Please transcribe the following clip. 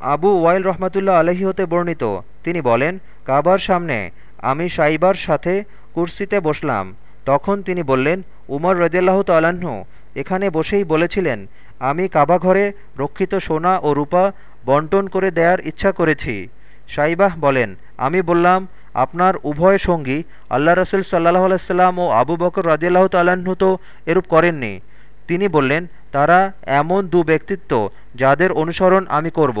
আবু ওয়াইল রহমাতুল্লাহ আলহী হতে বর্ণিত। তিনি বলেন, কাবার সামনে আমি সাইবার সাথে কুর্সিতে বসলাম। তখন তিনি বললেন, উমর রদেলাহ তালাহ্ন এখানে বসেই বলেছিলেন, আমি কাবাঘরে রক্ষিত সোনা ও রূপা বন্টন করে দেয়ার ইচ্ছা করেছি। সাইবাহ বলেন, আমি বললাম, আপনার উভয় সঙ্গী আল্লাহ রসুল সাল্লাহ আলাইসাল্লাম ও আবু বকর রদিয়াল্লাহ তাল্লাহ্ন তো এরূপ করেননি। তিনি বললেন, তারা এমন দু ব্যক্তিত্ব যাদের অনুসরণ আমি করব।